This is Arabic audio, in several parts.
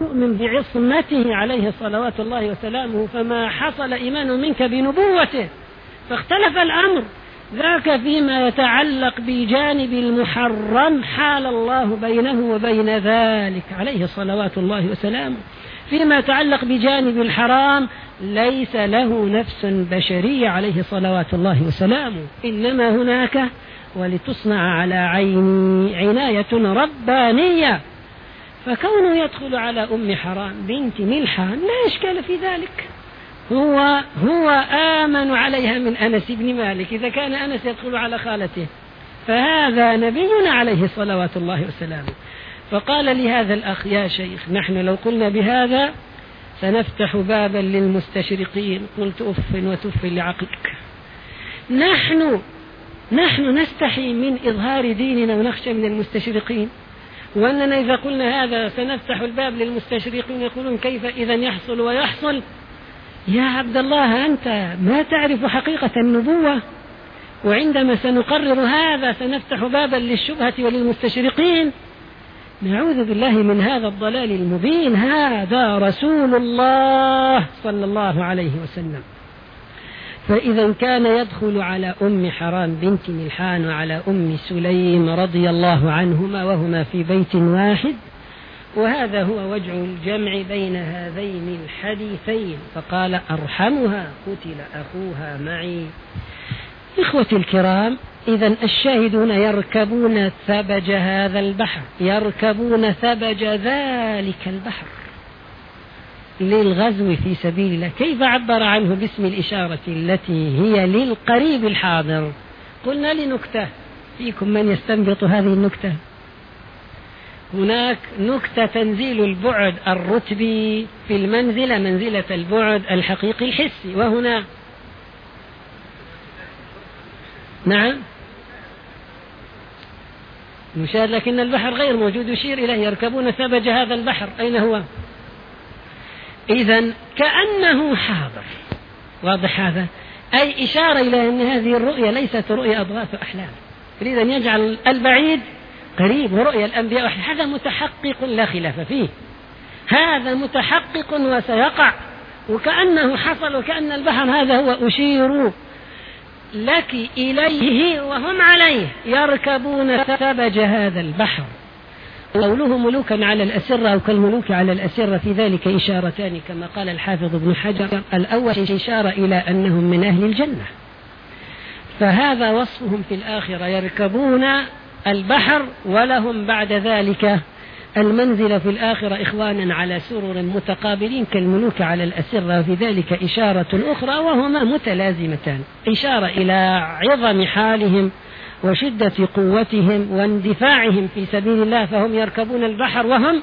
تؤمن بعصمته عليه صلوات الله وسلامه فما حصل إيمان منك بنبوته. فاختلف الأمر. ذاك فيما يتعلق بجانب المحرم حال الله بينه وبين ذلك عليه صلوات الله وسلامه. فيما يتعلق بجانب الحرام ليس له نفس بشرية عليه صلوات الله وسلامه. إنما هناك ولتصنع على عيني عناية ربانية. فكونه يدخل على أم حرام بنت ملحان لا إشكال في ذلك. هو هو آمن عليها من أنس بن مالك. إذا كان أنس يدخل على خالته فهذا نبينا عليه صلوات الله وسلامه. فقال لهذا الأخ يا شيخ نحن لو قلنا بهذا سنفتح بابا للمستشرقين. قلت أف وتف لعقلك. نحن نحن نستحي من إظهار ديننا ونخشى من المستشرقين. وأننا إذا قلنا هذا سنفتح الباب للمستشرقين يقولون كيف إذا يحصل ويحصل؟ يا عبد الله أنت ما تعرف حقيقة النبوة؟ وعندما سنقرر هذا سنفتح بابا للشبهة وللمستشرقين. نعوذ بالله من هذا الضلال المبين. هذا رسول الله صلى الله عليه وسلم. فإذا كان يدخل على أم حرام بنت ملحان وعلى أم سليم رضي الله عنهما وهما في بيت واحد وهذا هو وجه الجمع بين هذين الحديثين. فقال أرحمها قتل أخوها معي. إخوتي الكرام إذا الشاهدون يركبون ثبج هذا البحر يركبون ثبج ذلك البحر. للغزو في سبيل الله. كيف عبر عنه باسم الإشارة التي هي للقريب الحاضر؟ قلنا لنكتة. فيكم من يستنبط هذه النكتة؟ هناك نكتة تنزيل البعد الرتبي في المنزلة منزلة البعد الحقيقي الحسي. وهنا نعم. مشار لكن البحر غير موجود. يشير إليه يركبون ثبج هذا البحر. أين هو؟ إذا كأنه حاضر. واضح هذا؟ أي إشارة إلى أن هذه الرؤيا ليست رؤيا أضغاث أحلام. يريد أن يجعل البعيد قريب ورؤيا الأنبياء هذا متحقق لا خلاف فيه. هذا متحقق وسيقع. وكأنه حصل وكأن البحر هذا هو أشير لك إليه وهم عليه يركبون ثبج هذا البحر. قوله ملوكا على الأسرة أو كالملوك على الأسرة في ذلك إشارتان كما قال الحافظ ابن حجر الأول إشارة إلى أنهم من أهل الجنة. فهذا وصفهم في الآخرة يركبون البحر ولهم بعد ذلك المنزل في الآخرة إخوانا على سرر متقابلين كالملوك على الأسرة في ذلك إشارة أخرى وهما متلازمتان. إشارة إلى عظم حالهم وشدة قوتهم واندفاعهم في سبيل الله فهم يركبون البحر وهم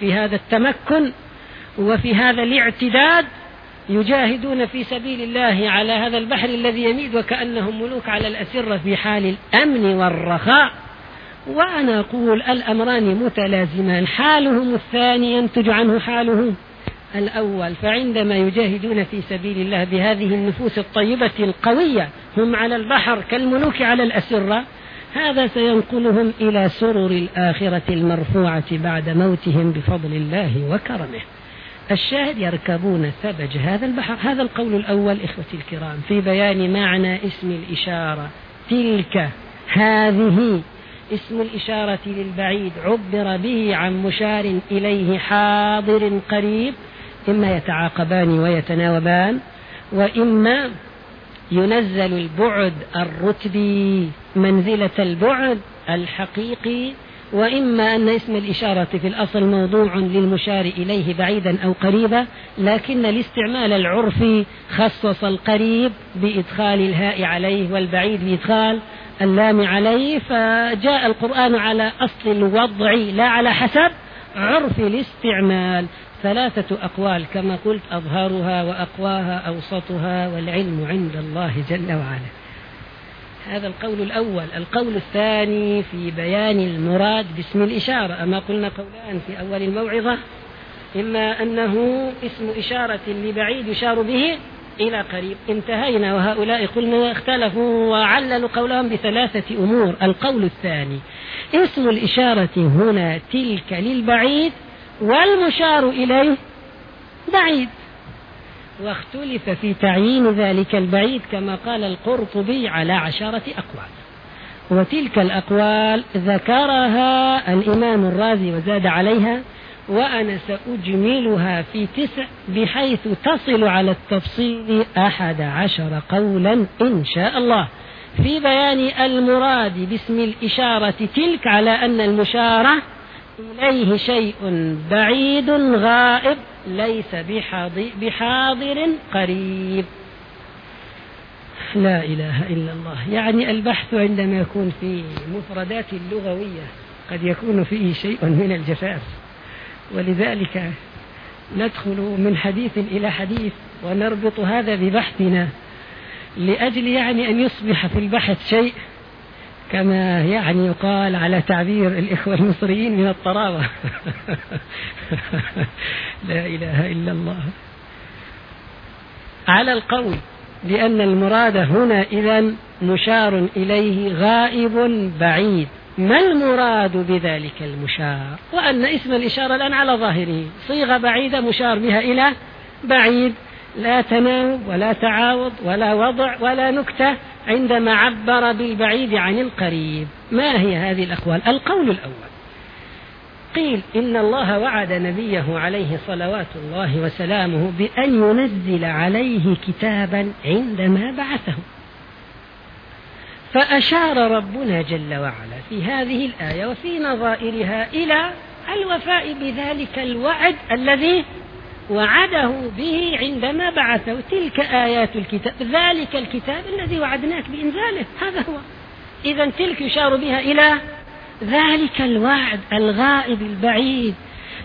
في هذا التمكن وفي هذا الاعتداد يجاهدون في سبيل الله على هذا البحر الذي يميد وكأنهم ملوك على الأسرة في حال الأمن والرخاء. وأنا أقول الأمران متلازمان حالهم الثاني ينتج عنه حاله الأول فعندما يجاهدون في سبيل الله بهذه النفوس الطيبة القوية هم على البحر كالملوك على الأسرة هذا سينقلهم إلى سرر الآخرة المرفوعة بعد موتهم بفضل الله وكرمه. الشاهد يركبون ثبج هذا البحر. هذا القول الأول إخوتي الكرام في بيان معنى اسم الإشارة. تلك هذه اسم الإشارة للبعيد عبر به عن مشار إليه حاضر قريب إما يتعاقبان ويتناوبان وإما ينزل البعد الرتبي منزلة البعد الحقيقي وإما أن اسم الإشارة في الأصل موضوع للمشار إليه بعيدا أو قريبا لكن الاستعمال العرفي خصص القريب بإدخال الهاء عليه والبعيد بإدخال اللام عليه فجاء القرآن على أصل الوضع لا على حسب عرف الاستعمال. ثلاثة أقوال كما قلت أظهرها وأقواها أوسطها والعلم عند الله جل وعلا. هذا القول الأول. القول الثاني في بيان المراد باسم الإشارة. أما قلنا قولان في أول الموعظة إما أنه اسم إشارة لبعيد يشار به إلى قريب. انتهينا وهؤلاء قلنا اختلفوا وعللوا قولهم بثلاثة أمور. القول الثاني اسم الإشارة هنا تلك للبعيد والمشار إليه بعيد. واختلف في تعيين ذلك البعيد كما قال القرطبي على عشرة أقوال. وتلك الأقوال ذكرها الإمام الرازي وزاد عليها وأنا سأجملها في تسع بحيث تصل على التفصيل أحد عشر قولا إن شاء الله. في بيان المراد باسم الإشارة تلك على أن المشارة إليه شيء بعيد غائب ليس بحاضر قريب. لا إله إلا الله. يعني البحث عندما يكون في مفردات اللغوية قد يكون فيه شيء من الجفاف. ولذلك ندخل من حديث إلى حديث ونربط هذا ببحثنا لأجل يعني أن يصبح في البحث شيء كما يعني يقال على تعبير الإخوة المصريين من الطراوة لا إله إلا الله. على القول لأن المراد هنا إذا مشار إليه غائب بعيد. ما المراد بذلك المشار؟ وأن اسم الإشارة الآن على ظاهره. صيغة بعيدة مشار بها إلى بعيد. لا تناوب ولا تعاوض ولا وضع ولا نكتة عندما عبر بالبعيد عن القريب. ما هي هذه الأقوال؟ القول الأول. قيل إن الله وعد نبيه عليه صلوات الله وسلامه بأن ينزل عليه كتابا عندما بعثه. فأشار ربنا جل وعلا في هذه الآية وفي نظائرها إلى الوفاء بذلك الوعد الذي وعده به عندما بعثه تلك آيات الكتاب ذلك الكتاب الذي وعدناك بإنزاله. هذا هو. إذا تلك يشار بها إلى ذلك الوعد الغائب البعيد.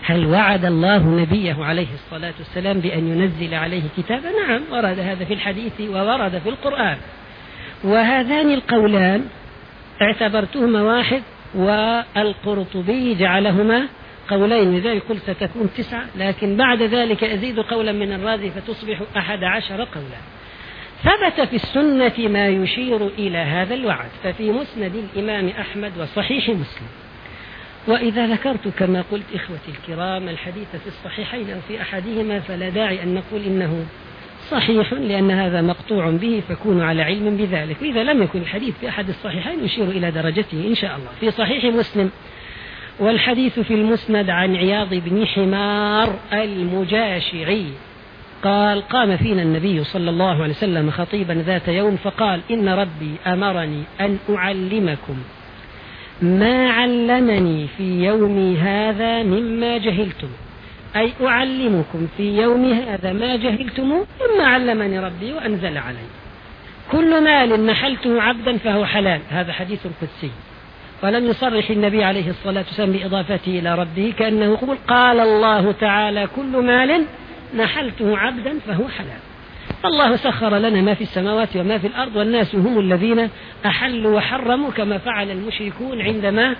هل وعد الله نبيه عليه الصلاة والسلام بأن ينزل عليه كتابا؟ نعم ورد هذا في الحديث وورد في القرآن. وهذان القولان اعتبرتهما واحد والقرطبي جعلهما قولين لذلك قلت ستكون تسعة لكن بعد ذلك أزيد قولا من الرازي فتصبح أحد عشر قولا. ثبت في السنة ما يشير إلى هذا الوعد ففي مسند الإمام أحمد وصحيح مسلم. وإذا ذكرت كما قلت إخوتي الكرام الحديث في الصحيحين أو في أحدهما فلا داعي أن نقول إنه صحيح لأن هذا مقطوع به فكونوا على علم بذلك. وإذا لم يكن الحديث في أحد الصحيحين يشير إلى درجته إن شاء الله. في صحيح مسلم والحديث في المسند عن عياض بن حمار المجاشعي. قال قام فينا النبي صلى الله عليه وسلم خطيبا ذات يوم فقال إن ربي أمرني أن أعلمكم ما علمني في يومي هذا مما جهلتم. أي أعلمكم في يوم هذا ما جهلتم مما علمني ربي وأنزل علي. كل مال نحلته عبدا فهو حلال. هذا حديث قدسي. ولم يصرح النبي عليه الصلاة والسلام بإضافته إلى ربه كأنه يقول قال الله تعالى كل مال نحلته عبدا فهو حلال. الله سخر لنا ما في السماوات وما في الأرض والناس هم الذين أحلوا وحرموا كما فعل المشركون عندما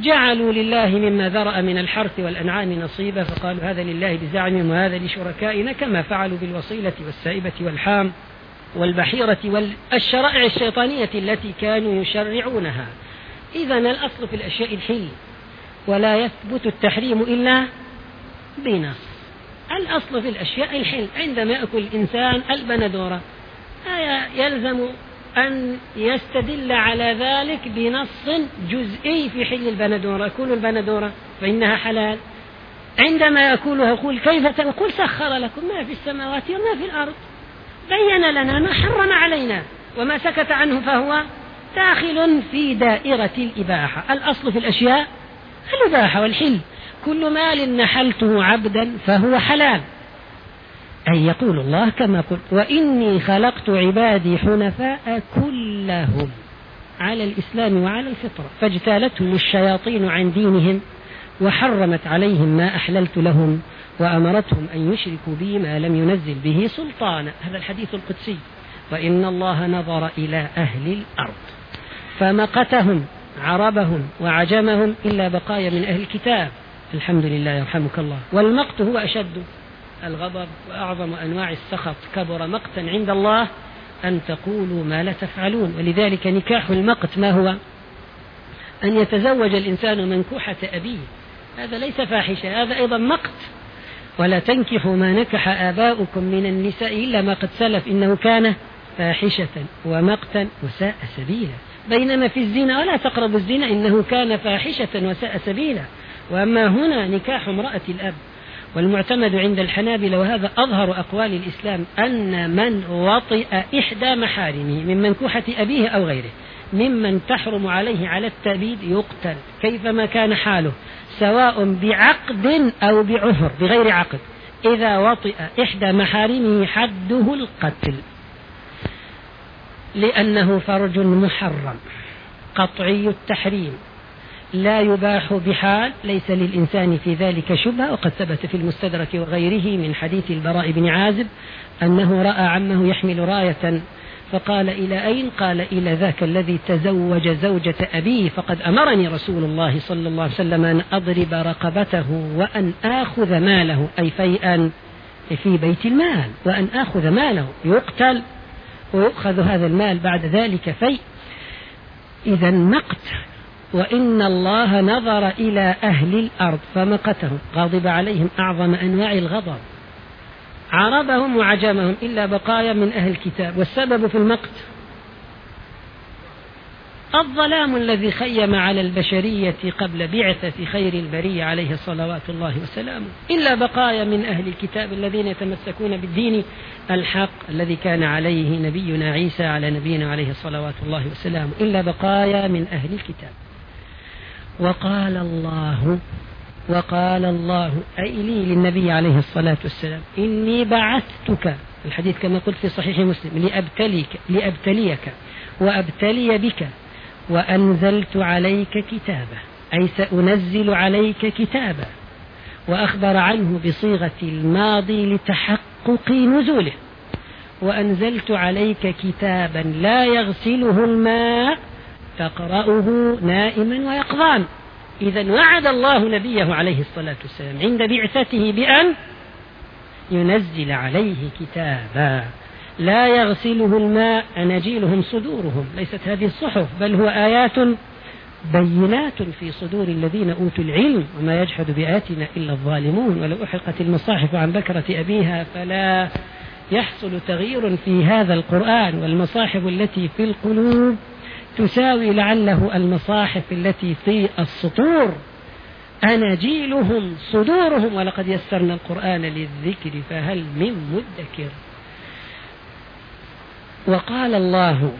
جعلوا لله مما ذرأ من الحرث والأنعام نصيبا فقالوا هذا لله بزعمهم وهذا لشركائنا كما فعلوا بالوصيلة والسائبة والحام والبحيرة والشرائع الشيطانية التي كانوا يشرعونها. إذا الأصل في الأشياء الحل ولا يثبت التحريم إلا بنص. الأصل في الأشياء الحل عندما يأكل الإنسان البندورة يلزم أن يستدل على ذلك بنص جزئي في حل البندورة كل البندورة فإنها حلال. عندما يأكلها يقول كيف تقول سخر لكم ما في السماوات وما في الأرض. بين لنا ما حرم علينا وما سكت عنه فهو داخل في دائرة الإباحة. الأصل في الأشياء الإباحة والحل. كل مال نحلته عبدا فهو حلال. أي يقول الله كما قلت وإني خلقت عبادي حنفاء كلهم على الإسلام وعلى الفطرة فاجتالتهم الشياطين عن دينهم وحرمت عليهم ما أحللت لهم وأمرتهم أن يشركوا بي ما لم ينزل به سلطانا. هذا الحديث القدسي. وإن الله نظر إلى أهل الأرض. فمقتهم عربهم وعجمهم إلا بقايا من أهل الكتاب. الحمد لله يرحمك الله. والمقت هو أشد الغضب وأعظم أنواع السخط. كبر مقتا عند الله أن تقولوا ما لا تفعلون. ولذلك نكاح المقت ما هو؟ أن يتزوج الإنسان منكوحة أبيه. هذا ليس فاحشة هذا أيضا مقت. ولا تنكحوا ما نكح آباؤكم من النساء إلا ما قد سلف إنه كان فاحشة ومقتا وساء سبيلا. بينما في الزنا ولا تقربوا الزنا إنه كان فاحشة وساء سبيلا. وأما هنا نكاح امرأة الأب. والمعتمد عند الحنابلة وهذا أظهر أقوال الإسلام أن من وطئ إحدى محارمه من منكوحة أبيه أو غيره ممن تحرم عليه على التأبيد يقتل كيفما كان حاله سواء بعقد أو بعهر بغير عقد. إذا وطئ إحدى محارمه حده القتل. لأنه فرج محرم قطعي التحريم لا يباح بحال ليس للإنسان في ذلك شبهة وقد ثبت في المستدرك وغيره من حديث البراء بن عازب أنه رأى عمه يحمل راية فقال إلى أين؟ قال إلى ذاك الذي تزوج زوجة أبيه فقد أمرني رسول الله صلى الله عليه وسلم أن أضرب رقبته وأن آخذ ماله أي فيئا في بيت المال وأن آخذ ماله يقتل ويؤخذ هذا المال بعد ذلك في إذا مقت وإن الله نظر إلى أهل الأرض فمقتهم غضب عليهم أعظم أنواع الغضب. عربهم وعجمهم إلا بقايا من أهل الكتاب. والسبب في المقت؟ الظلام الذي خيم على البشرية قبل بعثة خير البرية عليه صلوات الله وسلامه. إلا بقايا من أهل الكتاب الذين يتمسكون بالدين الحق الذي كان عليه نبينا عيسى على نبينا عليه صلوات الله وسلامه. إلا بقايا من أهل الكتاب. وقال الله وقال الله أي لي للنبي عليه الصلاة والسلام إني بعثتك. الحديث كما قلت في صحيح مسلم لأبتليك لأبتليك وأبتلي بك. وأنزلت عليك كتابا أي سأنزل عليك كتابا وأخبر عنه بصيغة الماضي لتحقق نزوله. وأنزلت عليك كتابا لا يغسله الماء تقرأه نائما ويقظان. إذا وعد الله نبيه عليه الصلاة والسلام عند بعثته بأن ينزل عليه كتابا. لا يغسله الماء أناجيلهم صدورهم. ليست هذه الصحف بل هو آيات بينات في صدور الذين أوتوا العلم وما يجحد بآياتنا إلا الظالمون. ولو أحرقت المصاحف عن بكرة أبيها فلا يحصل تغيير في هذا القرآن. والمصاحف التي في القلوب تساوي لعله المصاحف التي في السطور. أناجيلهم صدورهم ولقد يسرنا القرآن للذكر فهل من مدكر؟ وقال الله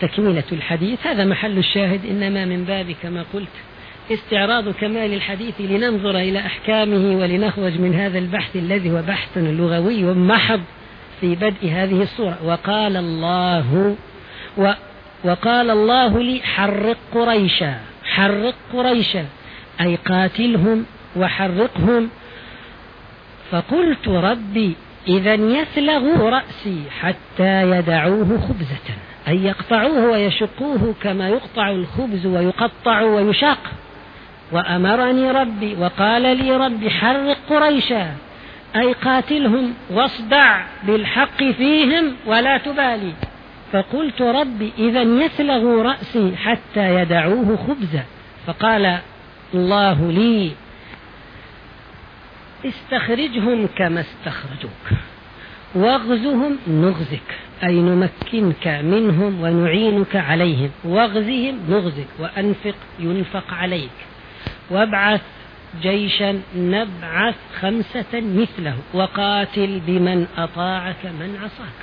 تكملة الحديث هذا محل الشاهد إنما من باب كما قلت. استعراض كمال الحديث لننظر إلى أحكامه ولنخرج من هذا البحث الذي هو بحث لغوي محض في بدء هذه الصورة. وقال الله و وقال الله لي حرق قريشا حرق قريشا أي قاتلهم وحرقهم. فقلت ربي إذا يثلغ رأسي حتى يدعوه خبزة أي يقطعوه ويشقوه كما يقطع الخبز ويقطع ويشاق. وأمرني ربي وقال لي ربي حرق قريشا أي قاتلهم واصدع بالحق فيهم ولا تبالي. فقلت ربي إذا يثلغ رأسي حتى يدعوه خبزا فقال الله لي استخرجهم كما استخرجوك. واغزهم نغزك أي نمكنك منهم ونعينك عليهم. واغزهم نغزك وأنفق ينفق عليك. وابعث جيشا نبعث خمسة مثله. وقاتل بمن أطاعك من عصاك.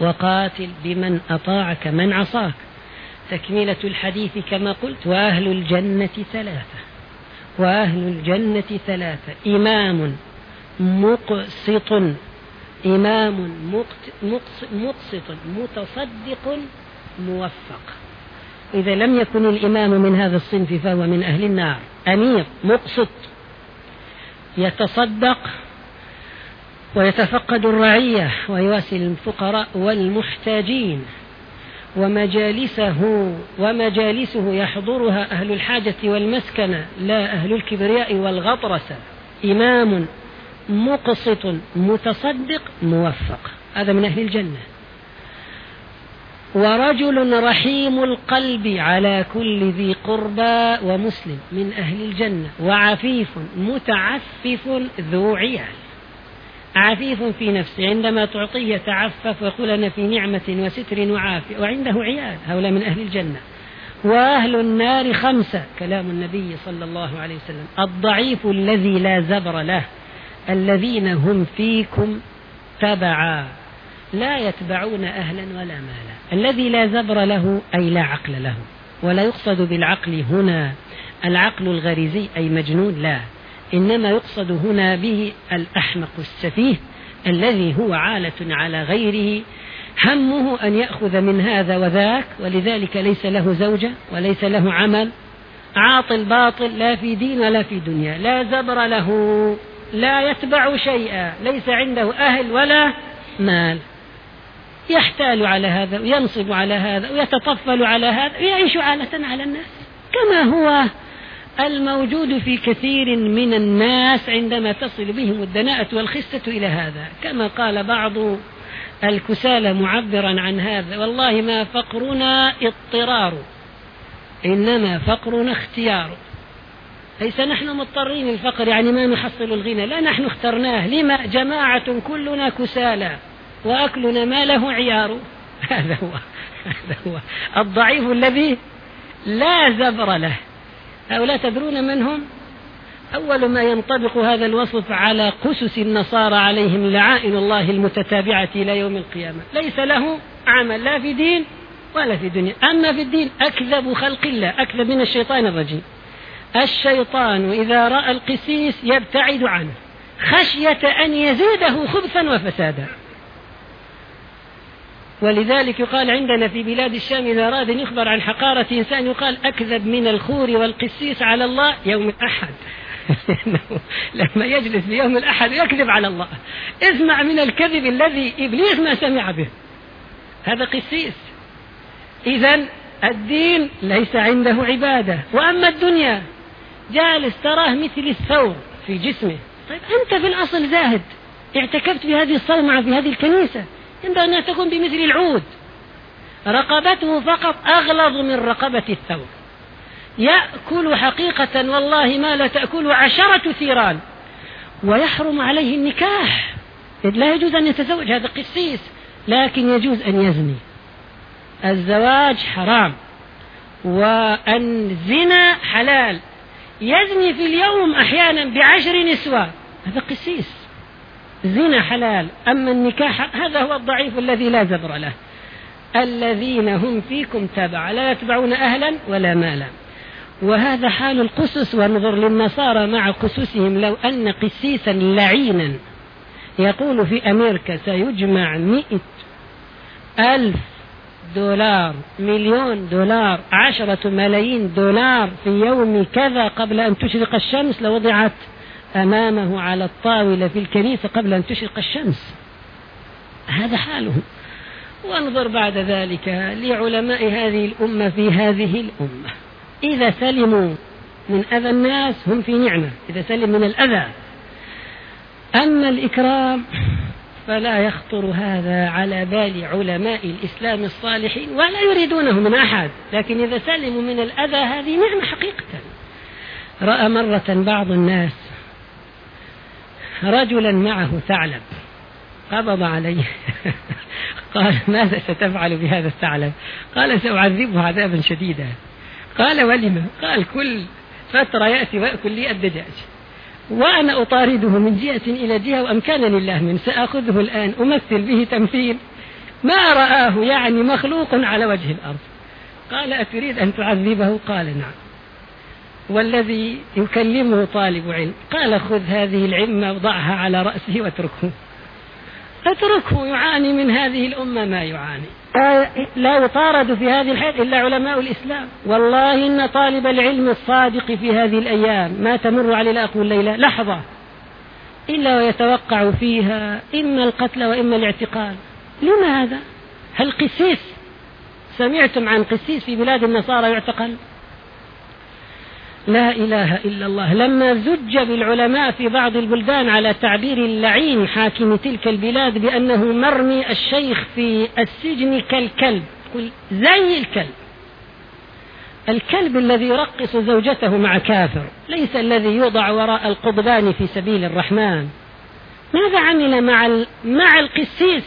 وقاتل بمن أطاعك من عصاك. تكملة الحديث كما قلت وأهل الجنة ثلاثة. وأهل الجنة ثلاثة. إمام مقسط. إمام مقسط. متصدق. موفق. إذا لم يكن الإمام من هذا الصنف فهو من أهل النار. أمير مقسط. يتصدق. ويتفقد الرعية. ويواسي الفقراء والمحتاجين. ومجالسه ومجالسه يحضرها أهل الحاجة والمسكنة لا أهل الكبرياء والغطرسة. إمام مقسط متصدق موفق. هذا من أهل الجنة. ورجل رحيم القلب على كل ذي قربى ومسلم من أهل الجنة وعفيف متعفف ذو عيال. عفيف في نفسه عندما تعطيه يتعفف ويقول في نعمة وستر وعافية وعنده عيال هؤلاء من أهل الجنة. وأهل النار خمسة كلام النبي صلى الله عليه وسلم. الضعيف الذي لا زبر له الذين هم فيكم تبعا لا يتبعون أهلا ولا مالا. الذي لا زبر له أي لا عقل له. ولا يقصد بالعقل هنا العقل الغريزي أي مجنون لا. إنما يقصد هنا به الأحمق السفيه الذي هو عالة على غيره همه أن يأخذ من هذا وذاك ولذلك ليس له زوجة وليس له عمل عاطل باطل لا في دين ولا في دنيا لا زبر له لا يتبع شيئا ليس عنده أهل ولا مال. يحتال على هذا وينصب على هذا ويتطفل على هذا ويعيش عالة على الناس كما هو الموجود في كثير من الناس عندما تصل بهم الدناءة والخسة إلى هذا. كما قال بعض الكسالى معبرا عن هذا والله ما فقرنا اضطرار إنما فقرنا اختيار. ليس نحن مضطرين الفقر يعني ما نحصل الغنى. لا نحن اخترناه. لما؟ جماعة كلنا كسالى وأكلنا ما له عيار. هذا هو هذا هو الضعيف الذي لا زبر له. هؤلاء تدرون من هم؟ أول ما ينطبق هذا الوصف على قسس النصارى عليهم لعائن الله المتتابعة إلى يوم القيامة. ليس له عمل لا في دين ولا في دنيا. أما في الدين أكذب خلق الله أكذب من الشيطان الرجيم. الشيطان إذا رأى القسيس يبتعد عنه خشية أن يزيده خبثا وفسادا. ولذلك يقال عندنا في بلاد الشام إذا أراد أن يخبر عن حقارة إنسان يقال أكذب من الخور والقسيس على الله يوم الأحد. لما يجلس في يوم الأحد يكذب على الله. اسمع من الكذب الذي إبليس ما سمع به. هذا قسيس. إذا الدين ليس عنده عبادة. وأما الدنيا جالس تراه مثل الثور في جسمه. طيب أنت في الأصل زاهد. اعتكفت في هذه الصومعة في هذه الكنيسة. ينبغي أن تكون بمثل العود. رقبته فقط أغلظ من رقبة الثور يأكل حقيقة والله ما لا تأكل عشرة ثيران. ويحرم عليه النكاح. لا يجوز أن يتزوج هذا قسيس. لكن يجوز أن يزني. الزواج حرام. والزنا حلال. يزني في اليوم أحيانا بعشر نسوة. هذا قسيس. زنا حلال أما النكاح هذا هو الضعيف الذي لا زبر له. الذين هم فيكم تبع لا يتبعون أهلا ولا مالا. وهذا حال القسس وانظر للنصارى مع قسسهم لو أن قسيسا لعينا. يقول في أمريكا سيجمع مئة ألف دولار مليون دولار عشرة ملايين دولار في يوم كذا قبل أن تشرق الشمس لوضعت أمامه على الطاولة في الكنيسة قبل أن تشرق الشمس. هذا حاله. وانظر بعد ذلك لعلماء هذه الأمة في هذه الأمة. إذا سلموا من أذى الناس هم في نعمة. إذا سلم من الأذى. أما الإكرام فلا يخطر هذا على بال علماء الإسلام الصالحين ولا يريدونه من أحد. لكن إذا سلموا من الأذى هذه نعمة حقيقة. رأى مرة بعض الناس رجلا معه ثعلب. قبض عليه قال ماذا ستفعل بهذا الثعلب؟ قال سأعذبه عذابا شديدا. قال ولم؟ قال كل فترة يأتي ويأكل لي الدجاج. وأنا أطارده من جهة إلى جهة وأمكانني الله من سأخذه الآن أمثل به تمثيل. ما رآه يعني مخلوق على وجه الأرض. قال أتريد أن تعذبه؟ قال نعم. والذي يكلمه طالب علم قال خذ هذه العمة وضعها على رأسه واتركه. اتركه يعاني من هذه الأمة ما يعاني. لا يطارد في هذه الحياة إلا علماء الإسلام. والله إن طالب العلم الصادق في هذه الأيام ما تمر عليه الأقوى الليلة لحظة إلا ويتوقع فيها إما القتل وإما الاعتقال. لماذا؟ هل قسيس سمعتم عن قسيس في بلاد النصارى يعتقل؟ لا إله إلا الله. لما زج بالعلماء في بعض البلدان على تعبير اللعين حاكم تلك البلاد بأنه مرمي الشيخ في السجن كالكلب. قل زي الكلب. الكلب الذي يرقص زوجته مع كافر ليس الذي يوضع وراء القضبان في سبيل الرحمن. ماذا عمل مع مع القسيس؟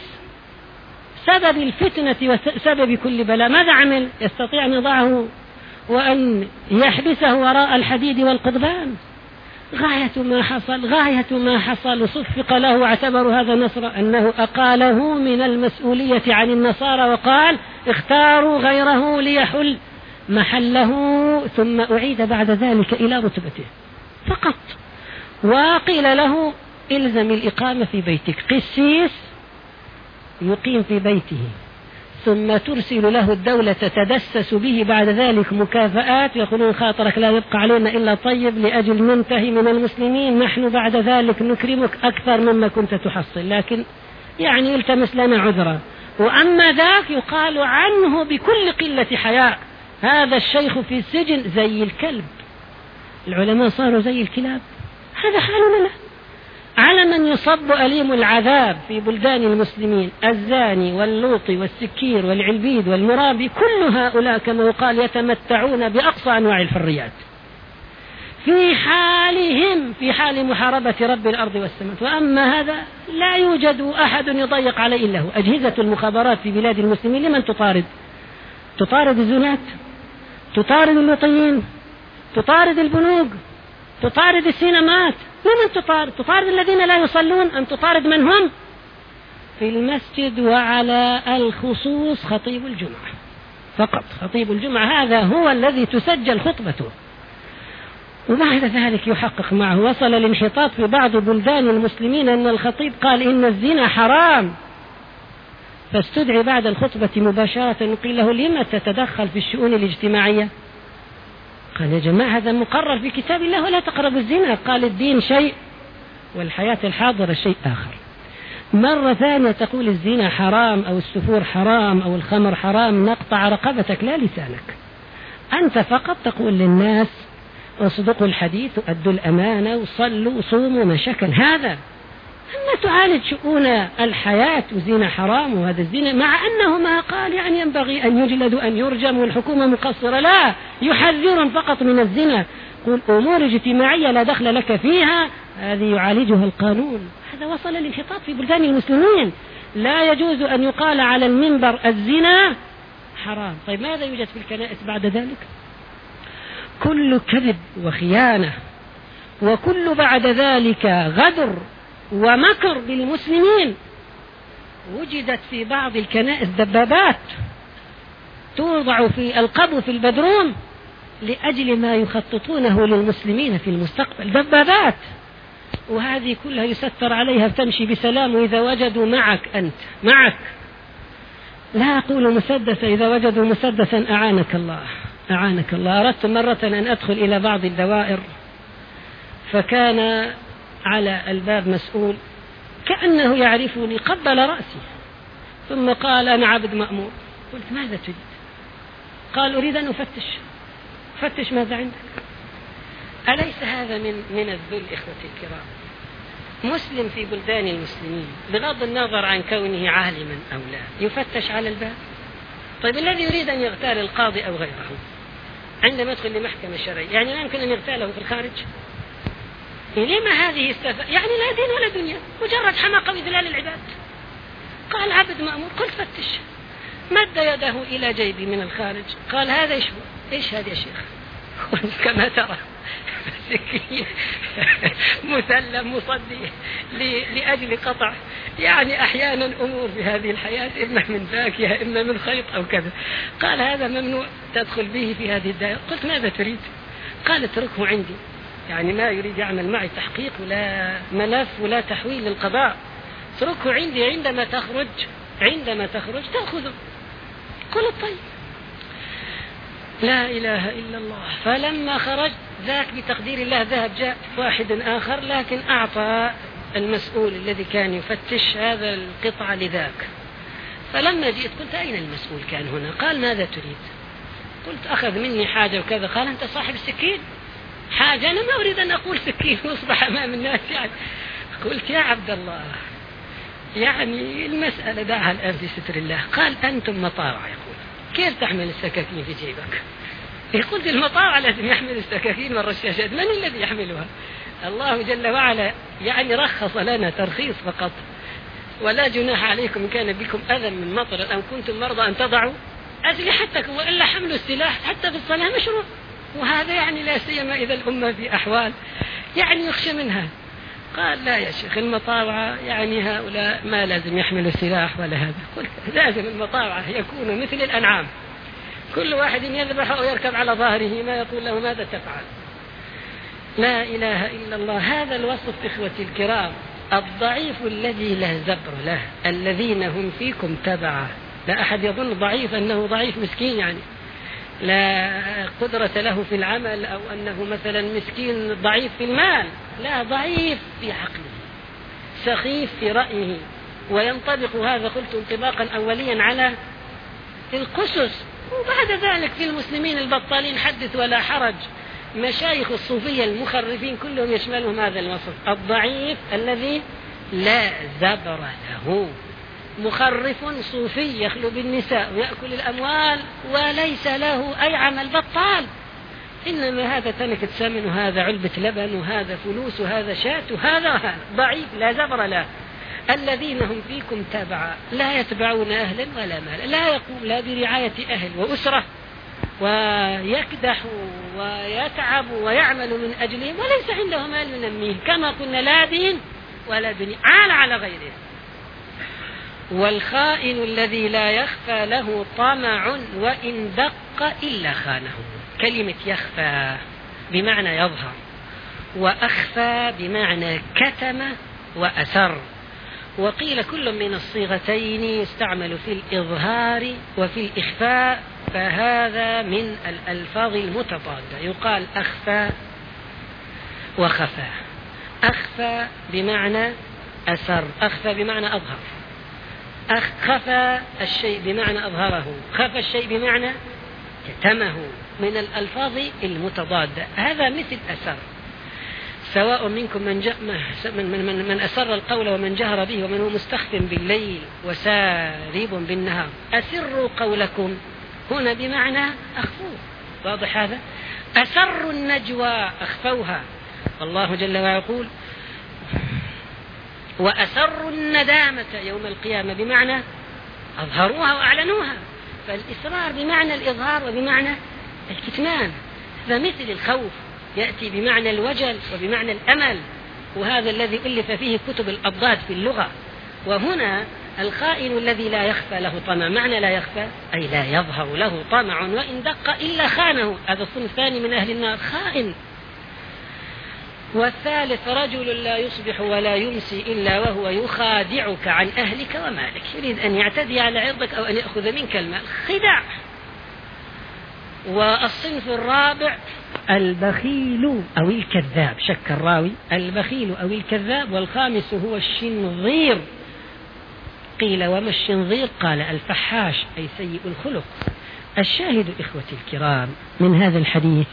سبب الفتنة وسبب كل بلاء. ماذا عمل؟ يستطيع أن يضعه وأن يحبسه وراء الحديد والقضبان. غاية ما حصل غاية ما حصل. وصفق له واعتبروا هذا نصر أنه أقاله من المسؤولية عن النصارى وقال اختاروا غيره ليحل محله ثم أعيد بعد ذلك إلى رتبته. فقط. وقيل له إلزم الإقامة في بيتك. قسيس يقيم في بيته. ثم ترسل له الدولة تتدسس به بعد ذلك مكافآت يقولون خاطرك لا يبقى علينا إلا طيب لأجل ننتهي من المسلمين نحن بعد ذلك نكرمك أكثر مما كنت تحصل. لكن يعني التمس لنا عذرا. وأما ذاك يقال عنه بكل قلة حياء. هذا الشيخ في السجن زي الكلب. العلماء صاروا زي الكلاب. هذا حالنا له على من يصب أليم العذاب في بلدان المسلمين الزاني واللوطي والسكير والعلبيد والمرابي كل هؤلاء كما يقال يتمتعون بأقصى أنواع الحريات. في حالهم في حال محاربة رب الأرض والسماء وأما هذا لا يوجد أحد يضيق عليه إلا هو. أجهزة المخابرات في بلاد المسلمين لمن تطارد؟ تطارد الزنات تطارد اللوطيين تطارد البنوك تطارد السينمات. لمن تطارد تطارد الذين لا يصلون؟ أم تطارد من هم؟ في المسجد وعلى الخصوص خطيب الجمعة. فقط خطيب الجمعة هذا هو الذي تسجل خطبته. وبعد ذلك يحقق معه. وصل الانحطاط في بعض بلدان المسلمين أن الخطيب قال إن الزنا حرام. فاستدعي بعد الخطبة مباشرة. وقيل له لما تتدخل في الشؤون الاجتماعية؟ قال يا جماعة هذا مقرر في كتاب الله ولا تقربوا الزنا. قال الدين شيء والحياة الحاضرة شيء آخر. مرة ثانية تقول الزنا حرام أو السفور حرام أو الخمر حرام نقطع رقبتك لا لسانك. أنت فقط تقول للناس اصدقوا الحديث وأدوا الأمانة وصلوا وصوموا ما شكل هذا أما تعالج شؤون الحياة وزنا حرام وهذا الزنا مع أنه ما قال يعني ينبغي أن يجلد أن يرجم والحكومة مقصرة لا يحذر فقط من الزنا. قل أمور اجتماعية لا دخل لك فيها هذه يعالجها القانون. هذا وصل للانحطاط في بلدان المسلمين. لا يجوز أن يقال على المنبر الزنا حرام. طيب ماذا يوجد في الكنائس بعد ذلك؟ كل كذب وخيانة وكل بعد ذلك غدر ومكر بالمسلمين. وجدت في بعض الكنائس دبابات توضع في القبو في البدروم لأجل ما يخططونه للمسلمين في المستقبل. دبابات! وهذه كلها يستر عليها تمشي بسلام وإذا وجدوا معك أنت. معك! لا أقول مسدسا إذا وجدوا مسدسا أعانك الله. أعانك الله. أردت مرة أن أدخل إلى بعض الدوائر فكان على الباب مسؤول كأنه يعرفني قبل رأسي. ثم قال أنا عبد مأمور. قلت ماذا تريد؟ قال أريد أن أفتش. فتش ماذا عندك؟ أليس هذا من من الذل إخوتي الكرام؟ مسلم في بلدان المسلمين بغض النظر عن كونه عالما أو لا يفتش على الباب؟ طيب الذي يريد أن يغتال القاضي أو غيره عندما يدخل لمحكمة شرعية يعني لا يمكن أن يغتاله في الخارج؟ لما هذه استف... يعني لا دين ولا دنيا مجرد حماقة وإذلال العباد. قال عبد مأمور قلت فتش. مد يده إلى جيبي من الخارج. قال هذا إيش إيش هذا يا شيخ؟ كما ترى. مسلم مصدي لأجل قطع. يعني أحيانا أمور في هذه الحياة إما من فاكهة إما من خيط أو كذا. قال هذا ممنوع تدخل به في هذه الدائرة. قلت ماذا تريد؟ قال اتركه عندي. يعني ما يريد يعمل معي تحقيق ولا ملف ولا تحويل للقضاء. اتركه عندي عندما تخرج عندما تخرج تأخذه. قلت طيب لا إله إلا الله. فلما خرجت ذاك بتقدير الله ذهب جاء واحد آخر لكن أعطى المسؤول الذي كان يفتش هذا القطعة لذاك. فلما جئت قلت أين المسؤول كان هنا؟ قال ماذا تريد؟ قلت أخذ مني حاجة وكذا. قال أنت صاحب السكين. حاجة أنا ما أريد أن أقول سكين واصبح أمام الناس يعني. قلت يا عبد الله يعني المسألة دعها الآن في ستر الله؟ قال أنتم مطاوع يقول. كيف تحمل السكاكين في جيبك؟ قلت المطاوع لازم يحمل السكاكين والرشاشات من الذي يحملها؟ الله جل وعلا يعني رخص لنا ترخيص فقط. ولا جناح عليكم إن كان بكم أذى من مطر أو كنتم مرضى أن تضعوا أسلحتكم وإلا حمل السلاح حتى في الصلاة مشروع. وهذا يعني لا سيما إذا الأمة في أحوال يعني يخشى منها. قال لا يا شيخ المطاوعة يعني هؤلاء ما لازم يحملوا سلاح ولا هذا. قلت لازم المطاوعة يكونوا مثل الأنعام. كل واحد يذبح أو يركب على ظهره ما يقول له ماذا تفعل. لا إله إلا الله. هذا الوصف إخوتي الكرام الضعيف الذي لا زبر له الذين هم فيكم تبعه لا أحد يظن ضعيف أنه ضعيف مسكين يعني. لا قدرة له في العمل أو أنه مثلا مسكين ضعيف في المال. لا ضعيف في عقله سخيف في رأيه. وينطبق هذا قلت انطباقا أوليا على القسس وبعد ذلك في المسلمين البطالين حدث ولا حرج مشايخ الصوفية المخرفين كلهم يشملهم هذا الوصف. الضعيف الذي لا زبر له. مخرف صوفي يخلو بالنساء ويأكل الأموال وليس له أي عمل بطال. إنما هذا تنكة سمن وهذا علبة لبن وهذا فلوس وهذا شاة وهذا ضعيف لا زبر له. الذين هم فيكم تبعا. لا يتبعون أهلا ولا مالا. لا يقوم لا برعاية أهل وأسرة. ويكدح ويتعب ويعمل من أجلهم وليس عنده مال ينميه. كما قلنا لا دين ولا دنيا. عال على غيره والخائن الذي لا يخفى له طمع وإن دق إلا خانه. كلمة يخفى بمعنى يظهر وأخفى بمعنى كتم وأسر. وقيل كل من الصيغتين يستعمل في الإظهار وفي الإخفاء فهذا من الألفاظ المتضادة. يقال أخفى وخفى. أخفى بمعنى أسر أخفى بمعنى أظهر. خفى الشيء بمعنى أظهره. خفى الشيء بمعنى كتمه من الألفاظ المتضادة. هذا مثل أسر. سواء منكم من, من, من, من, من أسر القول ومن جهر به ومن هو مستخف بالليل وسارب بالنهار. أسروا قولكم. هنا بمعنى أخفوه. واضح هذا؟ أسروا النجوى. أخفوها. الله جل وعلا يقول وأسروا الندامة يوم القيامة بمعنى أظهروها وأعلنوها. فالإصرار بمعنى الإظهار وبمعنى الكتمان. هذا مثل الخوف يأتي بمعنى الوجل وبمعنى الأمل وهذا الذي ألف فيه كتب الأضداد في اللغة. وهنا الخائن الذي لا يخفى له طمع معنى لا يخفى؟ أي لا يظهر له طمع وإن دق إلا خانه. هذا الصنف الثاني من أهل النار خائن. والثالث رجل لا يصبح ولا يمسي إلا وهو يخادعك عن أهلك ومالك. يريد أن يعتدي على عرضك أو أن يأخذ منك المال. خداع والصنف الرابع البخيل أو الكذاب. شك الراوي. البخيل أو الكذاب. والخامس هو الشنظير. قيل وما الشنظير؟ قال الفحاش أي سيء الخلق. الشاهد إخوتي الكرام من هذا الحديث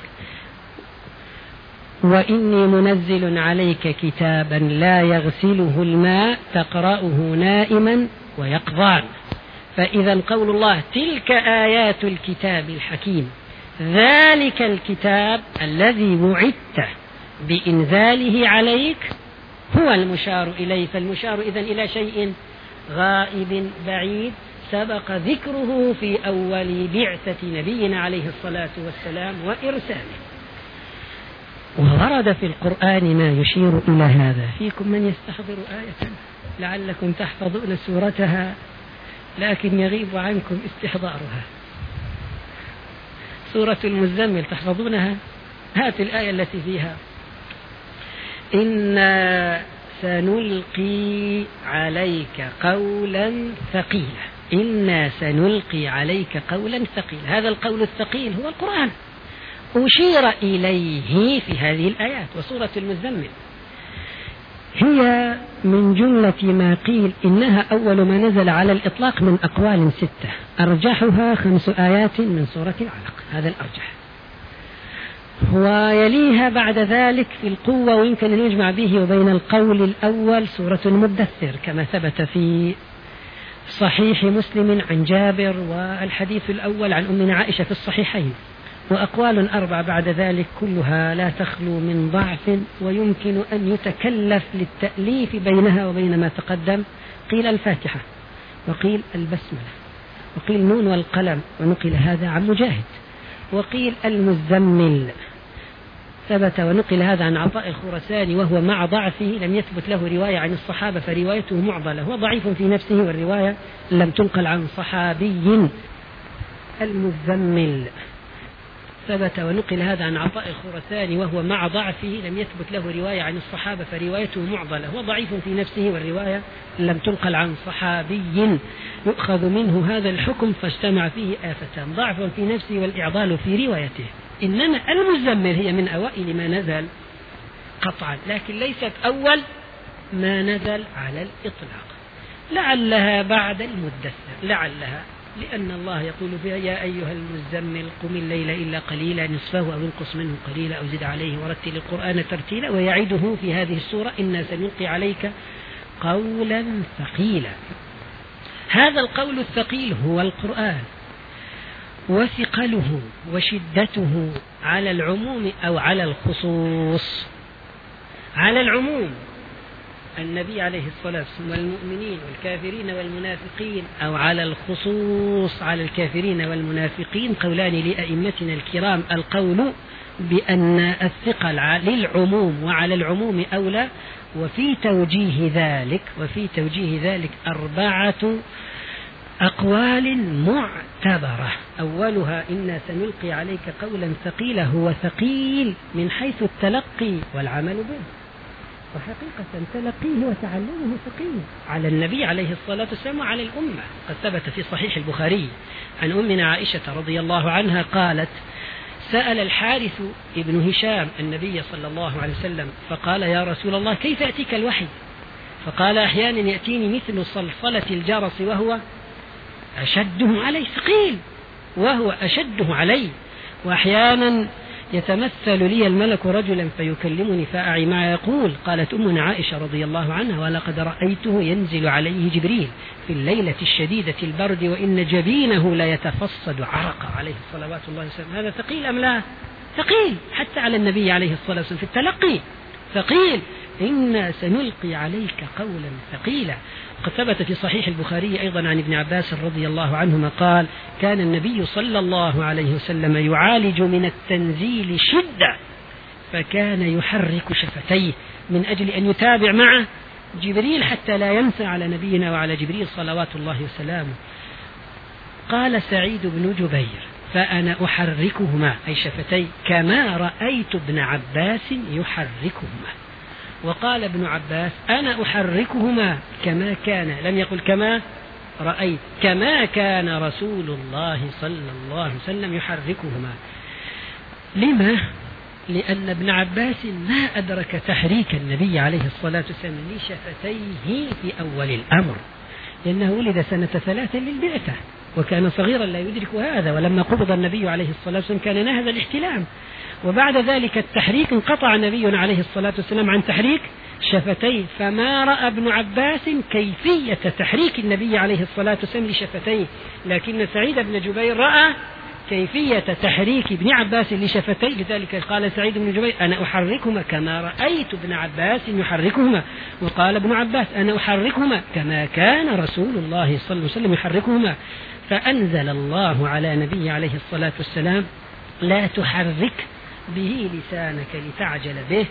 وإني منزل عليك كتابا لا يغسله الماء تقرأه نائما ويقظان. فإذا قول الله تلك آيات الكتاب الحكيم ذلك الكتاب الذي وعدت بإنزاله عليك هو المشار إليه. فالمشار إذا إلى شيء غائب بعيد. سبق ذكره في أول بعثة نبينا عليه الصلاة والسلام وإرساله. وورد في القرآن ما يشير إلى هذا. فيكم من يستحضر آية لعلكم تحفظون سورتها لكن يغيب عنكم استحضارها. سورة المزمل تحفظونها؟ هات الآية التي فيها. إنا سنلقي عليك قولا ثقيلا. إنا سنلقي عليك قولا ثقيلا. هذا القول الثقيل هو القرآن. أشير إليه في هذه الآيات وسورة المزمل. هي من جملة ما قيل إنها أول ما نزل على الإطلاق من أقوال ستة. أرجحها خمس آيات من سورة العلق. هذا الأرجح. ويليها بعد ذلك في القوة ويمكن أن يجمع به وبين القول الأول سورة المدثر كما ثبت في صحيح مسلم عن جابر والحديث الأول عن أمنا عائشة في الصحيحين. وأقوال أربعة بعد ذلك كلها لا تخلو من ضعف ويمكن أن يتكلف للتأليف بينها وبين ما تقدم. قيل الفاتحة وقيل البسملة وقيل نون والقلم ونقل هذا عن مجاهد وقيل المزمل. ثبت ونقل هذا عن عطاء الخرساني وهو مع ضعفه لم يثبت له رواية عن الصحابة فروايته معضلة. هو ضعيف في نفسه والرواية لم تنقل عن صحابي. المزمل. ثبت ونقل هذا عن عطاء الخرساني وهو مع ضعفه لم يثبت له رواية عن الصحابة فروايته معضلة هو ضعيف في نفسه والرواية لم تنقل عن صحابي يؤخذ منه هذا الحكم فاجتمع فيه آفتان ضعف في نفسه والإعضال في روايته. إنما المزمل هي من أوائل ما نزل قطعا لكن ليست أول ما نزل على الإطلاق. لعلها بعد المدثر لعلها لأن الله يقول فيها يا أيها المزمل قم الليل إلا قليلا نصفه أو انقص منه قليلا أو زد عليه ورتل القرآن ترتيلا ويعده في هذه السورة إنا سنلقي عليك قولا ثقيلا. هذا القول الثقيل هو القرآن. وثقله وشدته على العموم أو على الخصوص. على العموم. النبي عليه الصلاة والسلام والمؤمنين والكافرين والمنافقين أو على الخصوص على الكافرين والمنافقين قولان لأئمتنا الكرام القول بأن الثقل للعموم وعلى العموم أولى وفي توجيه ذلك وفي توجيه ذلك أربعة أقوال معتبرة أولها إنا سنلقي عليك قولا ثقيلا هو ثقيل من حيث التلقي والعمل به. وحقيقة تلقيه وتعلمه ثقيل على النبي عليه الصلاة والسلام وعلى الأمة. قد ثبت في صحيح البخاري عن أمنا عائشة رضي الله عنها قالت سأل الحارث ابن هشام النبي صلى الله عليه وسلم فقال يا رسول الله كيف يأتيك الوحي؟ فقال أحيانا يأتيني مثل صلصلة الجرس وهو أشده علي ثقيل وهو أشده علي. وأحيانا يتمثل لي الملك رجلا فيكلمني فأعي ما يقول قالت أمنا عائشة رضي الله عنها ولقد رأيته ينزل عليه جبريل في الليلة الشديدة البرد وإن جبينه لا يتفصد عرقا عليه صلوات الله وسلم هذا ثقيل أم لا؟ ثقيل حتى على النبي عليه الصلاة والسلام في التلقي. ثقيل. إنا سنلقي عليك قولا ثقيلا. قد ثبت في صحيح البخاري أيضا عن ابن عباس رضي الله عنهما قال كان النبي صلى الله عليه وسلم يعالج من التنزيل شدة فكان يحرك شفتيه من أجل أن يتابع معه جبريل حتى لا ينسى على نبينا وعلى جبريل صلوات الله وسلامه. قال سعيد بن جبير فأنا أحركهما أي شفتي كما رأيت ابن عباس يحركهما. وقال ابن عباس أنا أحركهما كما كان لم يقل كما رأيت كما كان رسول الله صلى الله عليه وسلم يحركهما لما؟ لأن ابن عباس ما أدرك تحريك النبي عليه الصلاة والسلام لشفتيه في أول الأمر لأنه ولد سنة ثلاثة للبعثة وكان صغيرا لا يدرك هذا ولما قبض النبي عليه الصلاة والسلام كان نهذا الاحتلام وبعد ذلك التحريك انقطع نبينا عليه الصلاة والسلام عن تحريك شفتيه. فما رأى ابن عباس كيفية تحريك النبي عليه الصلاة والسلام لشفتيه. لكن سعيد بن جبير رأى كيفية تحريك ابن عباس لشفتيه. لذلك قال سعيد بن جبير أنا أحركهما كما رأيت ابن عباس يحركهما. وقال ابن عباس أنا أحركهما كما كان رسول الله صلى الله عليه وسلم يحركهما. فأنزل الله على نبي عليه الصلاة والسلام لا تحرك به لسانك لتعجل به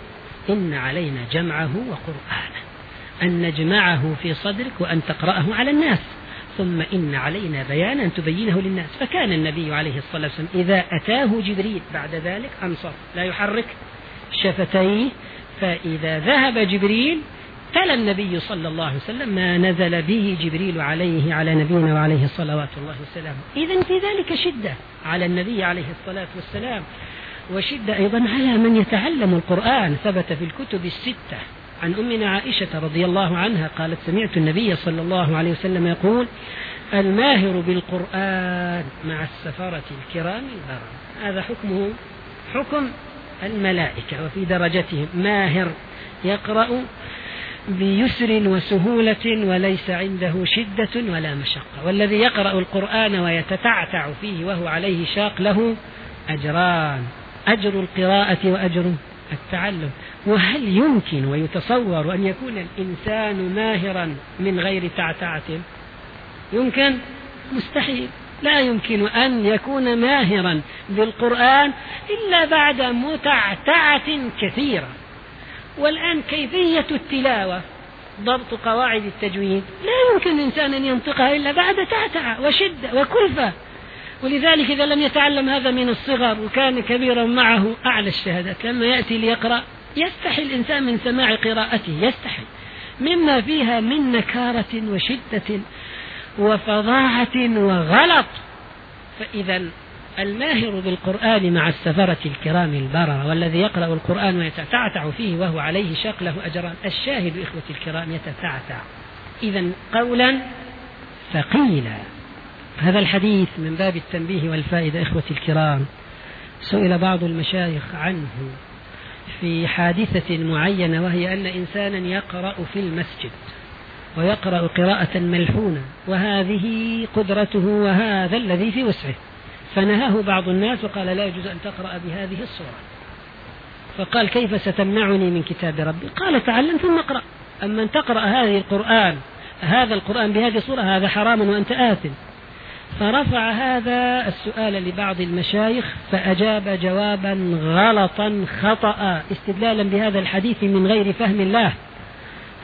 إن علينا جمعه وقرآنه. أن نجمعه في صدرك وأن تقرأه على الناس. ثم إن علينا بيانا تبينه للناس. فكان النبي عليه الصلاة والسلام إذا أتاه جبريل بعد ذلك أنصر. لا يحرك. شفتيه؟ فإذا ذهب جبريل تلا النبي صلى الله عليه وسلم ما نزل به جبريل عليه على نبينا وعليه الصلوات الله والسلام. إذا في ذلك شدة على النبي عليه الصلاة والسلام. وشدة أيضا على من يتعلم القرآن ثبت في الكتب الستة. عن أمنا عائشة رضي الله عنها قالت سمعت النبي صلى الله عليه وسلم يقول الماهر بالقرآن مع السفرة الكرام البرر. هذا حكمه حكم الملائكة وفي درجتهم. ماهر يقرأ بيسر وسهولة وليس عنده شدة ولا مشقة. والذي يقرأ القرآن ويتتعتع فيه وهو عليه شاق له أجران. أجر القراءة وأجر التعلم. وهل يمكن ويتصور أن يكون الإنسان ماهرا من غير تعتعة؟ يمكن؟ مستحيل. لا يمكن أن يكون ماهرا بالقرآن إلا بعد متعتعة كثيرة. والآن كيفية التلاوة؟ ضبط قواعد التجويد. لا يمكن الإنسان أن ينطقها إلا بعد تعتعة وشدة وكلفة. ولذلك إذا لم يتعلم هذا من الصغر وكان كبيرا معه أعلى الشهادات لما يأتي ليقرأ يستحي الإنسان من سماع قراءته يستحي مما فيها من نكارة وشدة وفظاعة وغلط. فإذا الماهر بالقرآن مع السفرة الكرام البررة والذي يقرأ القرآن ويتتعتع فيه وهو عليه شاق له أجران الشاهد إخوة الكرام يتتعتع. إذا قولا ثقيلا. هذا الحديث من باب التنبيه والفائدة إخوة الكرام. سئل بعض المشايخ عنه في حادثة معينة وهي أن إنسانا يقرأ في المسجد ويقرأ قراءة ملحونة وهذه قدرته وهذا الذي في وسعه. فنهاه بعض الناس وقال لا يجوز أن تقرأ بهذه الصورة. فقال كيف ستمنعني من كتاب ربي؟ قال تعلم ثم اقرأ. أما أن تقرأ هذه القرآن هذا القرآن بهذه الصورة هذا حرام وأنت آثم. فرفع هذا السؤال لبعض المشايخ فأجاب جوابا غلطا خطأ استدلالا بهذا الحديث من غير فهم الله.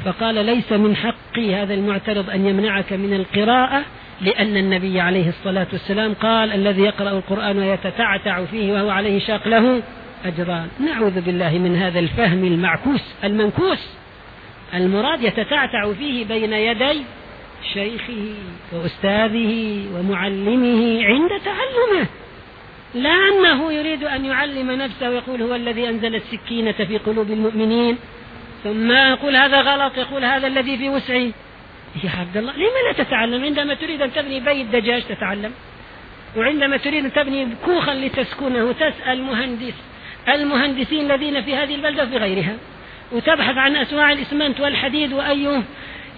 فقال ليس من حق هذا المعترض أن يمنعك من القراءة لأن النبي عليه الصلاة والسلام قال الذي يقرأ القرآن ويتتعتع فيه وهو عليه شاق له أجران. نعوذ بالله من هذا الفهم المعكوس المنكوس. المراد يتتعتع فيه بين يدي شيخه وأستاذه ومعلمه عند تعلمه. لا أنه يريد أن يعلم نفسه ويقول هو الذي أنزل السكينة في قلوب المؤمنين. ثم يقول هذا غلط يقول هذا الذي في وسعي. يا عبد الله لما لا تتعلم؟ عندما تريد أن تبني بيت دجاج تتعلم. وعندما تريد أن تبني كوخا لتسكنه تسأل مهندس. المهندسين الذين في هذه البلدة وفي غيرها. وتبحث عن أنواع الإسمنت والحديد وأي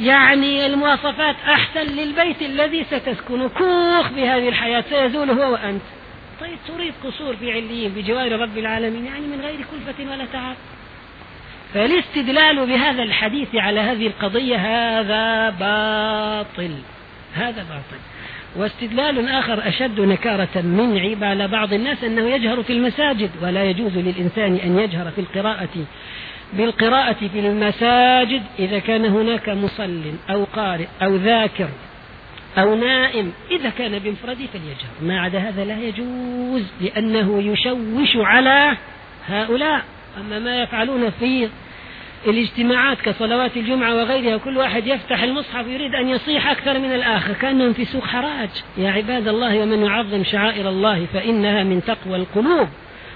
يعني المواصفات أحسن للبيت الذي ستسكن كوخ بهذه الحياة سيزول هو وأنت. طيب تريد قصور في عليين بجوار رب العالمين يعني من غير كلفة ولا تعب. فالاستدلال بهذا الحديث على هذه القضية هذا باطل. هذا باطل. واستدلال آخر أشد نكارة من عيب على بعض الناس أنه يجهر في المساجد ولا يجوز للإنسان أن يجهر في القراءة. بالقراءة في المساجد إذا كان هناك مصل أو قارئ أو ذاكر أو نائم إذا كان بمفرده فليجهر. ما عدا هذا لا يجوز لأنه يشوش على هؤلاء. أما ما يفعلون في الاجتماعات كصلوات الجمعة وغيرها كل واحد يفتح المصحف يريد أن يصيح أكثر من الآخر. كأنهم في سوق حراج. يا عباد الله ومن يعظم شعائر الله فإنها من تقوى القلوب.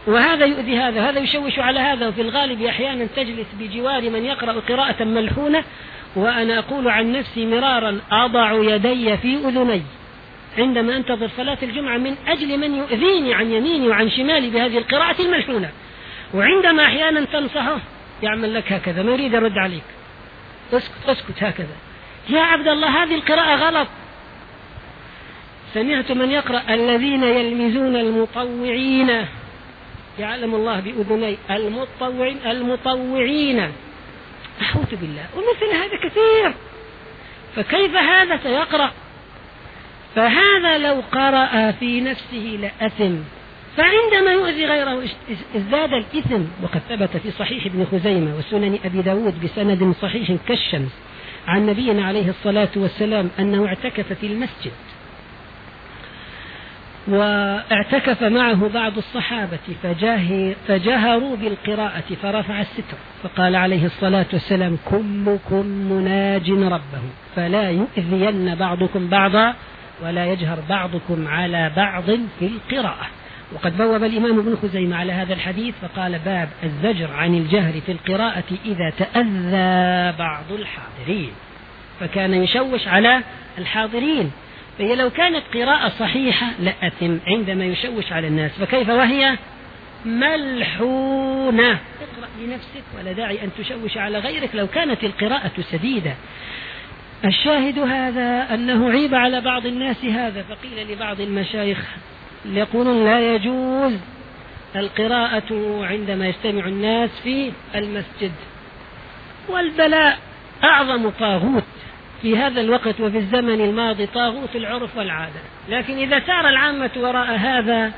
وهذا يؤذي هذا هذا يشوش على هذا. وفي الغالب أحيانا تجلس بجوار من يقرأ قراءة ملحونة وأنا أقول عن نفسي مرارا أضع يدي في أذني. عندما أنتظر صلاة الجمعة من أجل من يؤذيني عن يميني وعن شمالي بهذه القراءة الملحونة. وعندما أحيانا تنصحه يعمل لك هكذا ما يريد يرد عليك. أسكت أسكت هكذا. يا عبد الله هذه القراءة غلط. سمعت من يقرأ الذين يلمزون المطوعين. يعلم الله بأذني المطوعين المطوعين. أعوذ بالله. ومثل هذا كثير. فكيف هذا سيقرأ؟ فهذا لو قرأ في نفسه لأثم. فعندما يؤذي غيره ازداد الإثم. وقد ثبت في صحيح ابن خزيمة وسنن أبي داود بسند صحيح كالشمس. عن نبينا عليه الصلاة والسلام أنه اعتكف في المسجد. واعتكف معه بعض الصحابة فجهروا بالقراءة فرفع الستر فقال عليه الصلاة والسلام كلكم مناج ربه فلا يؤذين بعضكم بعضا ولا يجهر بعضكم على بعض في القراءة. وقد بوب الإمام ابن خزيمة على هذا الحديث فقال باب الزجر عن الجهر في القراءة إذا تأذى بعض الحاضرين. فكان يشوش على الحاضرين فهي لو كانت قراءة صحيحة لأثم عندما يشوش على الناس. فكيف وهي؟ ملحونة. اقرأ لنفسك ولا داعي أن تشوش على غيرك لو كانت القراءة سديدة. الشاهد هذا أنه عيب على بعض الناس هذا. فقيل لبعض المشايخ يقولون لا يجوز القراءة عندما يجتمع الناس في المسجد. والبلاء أعظم طاغوت. في هذا الوقت وفي الزمن الماضي طاغوت العرف والعادة. لكن إذا سار العامة وراء هذا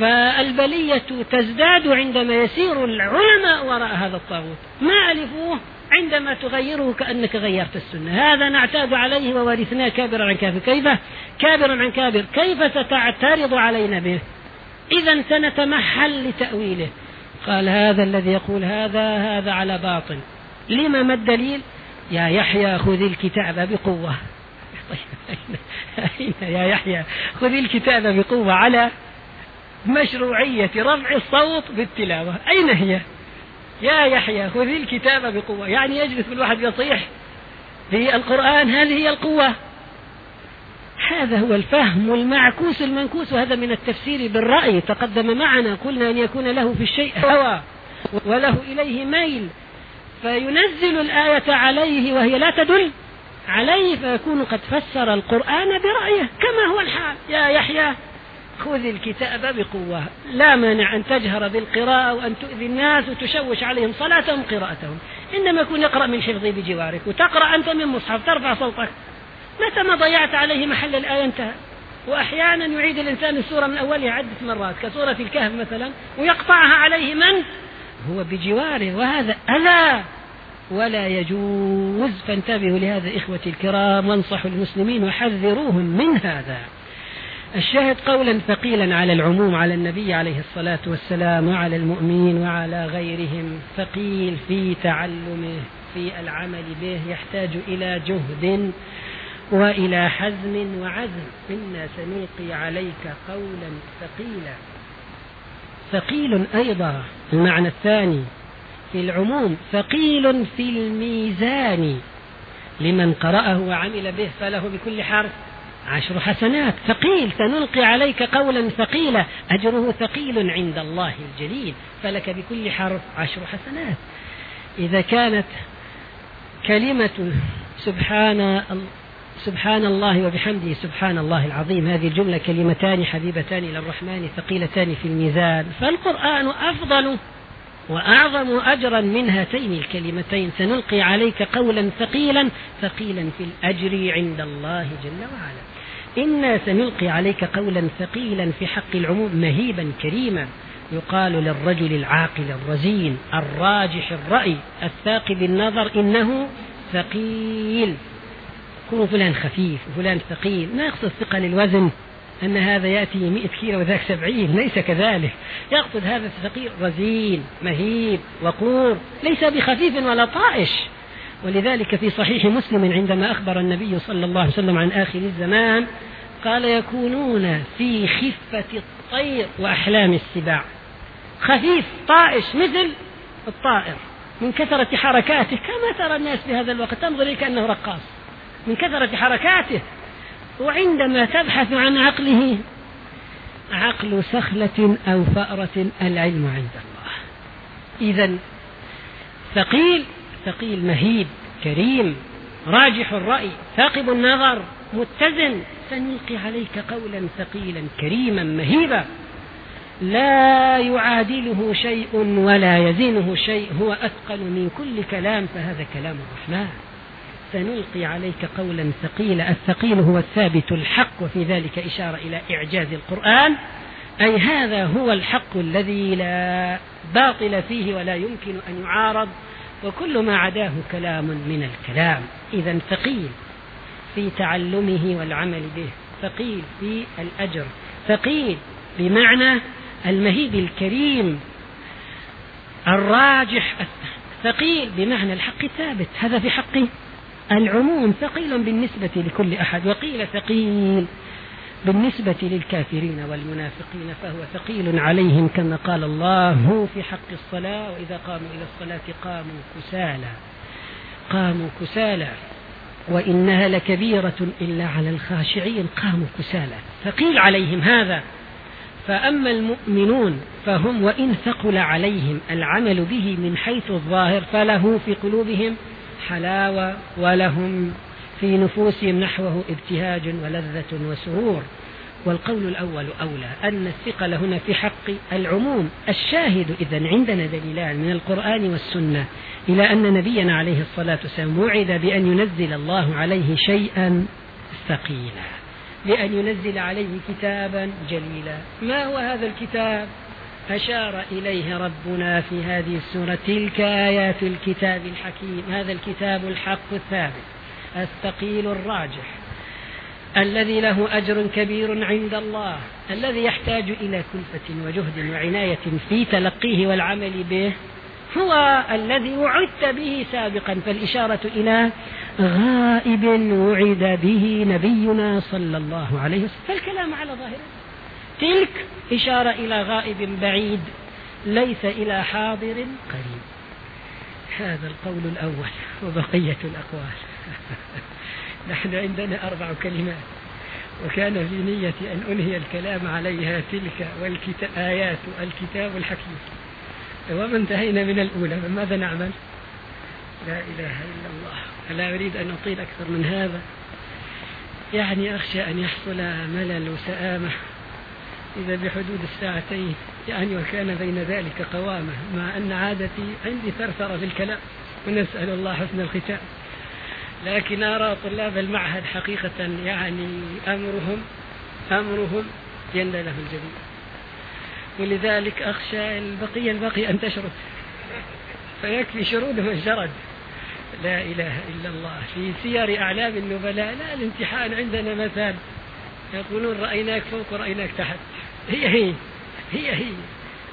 فالبلية تزداد عندما يسير العلماء وراء هذا الطاغوت. ما ألفوه؟ عندما تغيره كأنك غيرت السنة. هذا نعتاد عليه وورثناه كابرا عن كابر. كيف؟ كابرا عن كابر. كيف ستعترض علينا به؟ إذا سنتمحل لتأويله. قال هذا الذي يقول هذا هذا على باطل. لما ما الدليل؟ يا يحيى خذ الكتاب بقوة. يا يحيى خذ الكتاب بقوة على مشروعية رفع الصوت بالتلاوة. أين هي؟ يا يحيى خذ الكتاب بقوة. يعني يجلس الواحد يصيح في القرآن هذه هي القوة. هذا هو الفهم والمعكوس المنكوس. وهذا من التفسير بالرأي. تقدم معنا قلنا أن يكون له في الشيء هوى وله إليه ميل. فينزل الآية عليه وهي لا تدل عليه فيكون قد فسر القرآن برأيه كما هو الحال. يا يحيى خذ الكتاب بقوة. لا مانع أن تجهر بالقراءة وأن تؤذي الناس وتشوش عليهم صلاتهم قراءتهم إنما يكون يقرأ من حفظه بجوارك وتقرأ أنت من مصحف ترفع صوتك. متى ما ضيعت عليه محل الآية انتهى. وأحيانا يعيد الإنسان السورة من أولها عدة مرات كسورة الكهف مثلا ويقطعها عليه من؟ هو بجواره وهذا أذى. ولا يجوز فانتبهوا لهذا إخوتي الكرام وانصحوا المسلمين وحذروهم من هذا. الشاهد قولا ثقيلا على العموم على النبي عليه الصلاة والسلام وعلى المؤمنين وعلى غيرهم. ثقيل في تعلمه في العمل به يحتاج إلى جهد وإلى حزم وعزم. إنا سنلقي عليك قولا ثقيلا. ثقيل أيضا المعنى الثاني. في العموم ثقيل في الميزان. لمن قرأه وعمل به فله بكل حرف عشر حسنات. ثقيل سنلقي عليك قولا ثقيلا. أجره ثقيل عند الله الجليل فلك بكل حرف عشر حسنات. إذا كانت كلمة سبحان سبحان الله وبحمده سبحان الله العظيم. هذه الجملة كلمتان حبيبتان إلى الرحمن ثقيلتان في الميزان. فالقرآن أفضل وأعظم أجرا من هاتين الكلمتين. سنلقي عليك قولا ثقيلا ثقيلا في الأجر عند الله جل وعلا. إنا سنلقي عليك قولا ثقيلا في حق العموم مهيبا كريما. يقال للرجل العاقل الرزين الراجح الرأي الثاقب النظر إنه ثقيل. كون فلان خفيف وفلان ثقيل. ما يقصد ثقل الوزن أن هذا يأتي مئة كيلو وذاك سبعين. ليس كذلك. يقصد هذا الثقيل رزين مهيب وقور. ليس بخفيف ولا طائش. ولذلك في صحيح مسلم عندما أخبر النبي صلى الله عليه وسلم عن آخر الزمان قال يكونون في خفة الطير وأحلام السباع. خفيف طائش مثل الطائر. من كثرة حركاته كما ترى الناس في هذا الوقت. تنظر كأنه رقاص. من كثرة حركاته وعندما تبحث عن عقله عقل سخلة أو فأرة العلم عند الله. إذا ثقيل ثقيل مهيب كريم راجح الرأي ثاقب النظر متزن سنلقي عليك قولا ثقيلا كريما مهيبا. لا يعادله شيء ولا يزينه شيء هو أثقل من كل كلام فهذا كلام الرحمن. سنلقي عليك قولا ثقيلا. الثقيل هو الثابت الحق. وفي ذلك إشارة إلى إعجاز القرآن. أي هذا هو الحق الذي لا باطل فيه ولا يمكن أن يعارض. وكل ما عداه كلام من الكلام. إذا ثقيل في تعلمه والعمل به. ثقيل في الأجر. ثقيل بمعنى المهيب الكريم. الراجح ثقيل بمعنى الحق الثابت هذا في حق العموم ثقيل بالنسبة لكل أحد وقيل ثقيل بالنسبة للكافرين والمنافقين فهو ثقيل عليهم كما قال الله في حق الصلاة وإذا قاموا إلى الصلاة قاموا كسالى قاموا كسالى وإنها لكبيرة إلا على الخاشعين قاموا كسالى ثقيل عليهم هذا. فأما المؤمنون فهم وإن ثقل عليهم العمل به من حيث الظاهر فله في قلوبهم حلاوة ولهم في نفوسهم نحوه ابتهاج ولذة وسرور. والقول الأول أولى أن الثقل هنا في حق العموم. الشاهد إذا عندنا دليلان من القرآن والسنة إلى أن نبينا عليه الصلاة والسلام وعد بأن ينزل الله عليه شيئا ثقيلا. بأن ينزل عليه كتابا جليلا. ما هو هذا الكتاب؟ أشار إليه ربنا في هذه السورة تلك آيات الكتاب الحكيم هذا الكتاب الحق الثابت الثقيل الراجح الذي له أجر كبير عند الله الذي يحتاج إلى كلفة وجهد وعناية في تلقيه والعمل به هو الذي وعدت به سابقا فالإشارة إلى غائب وعد به نبينا صلى الله عليه وسلم فالكلام على ظاهره. تلك إشارة إلى غائب بعيد ليس إلى حاضر قريب. هذا القول الأول وبقية الأقوال. نحن عندنا أربع كلمات وكان في نية أن أنهي الكلام عليها تلك والكتاب آيات الكتاب الحكيم. وما انتهينا من الأولى فماذا نعمل؟ لا إله إلا الله. لا أريد أن أطيل أكثر من هذا؟ يعني أخشى أن يحصل ملل وسآمة. إذا بحدود الساعتين يعني وكان بين ذلك قوامة مع أن عادتي عندي ثرثرة في الكلام ونسأل الله حسن الختام. لكن أرى طلاب المعهد حقيقة يعني أمرهم أمرهم جن له الجميع ولذلك أخشى البقية الباقي أن تشرد. فيكفي شرودهم الجرد. لا إله إلا الله. في سير أعلام النبلاء لا الامتحان عندنا مثال. يقولون رأيناك فوق ورأيناك تحت. هي هي. هي هي.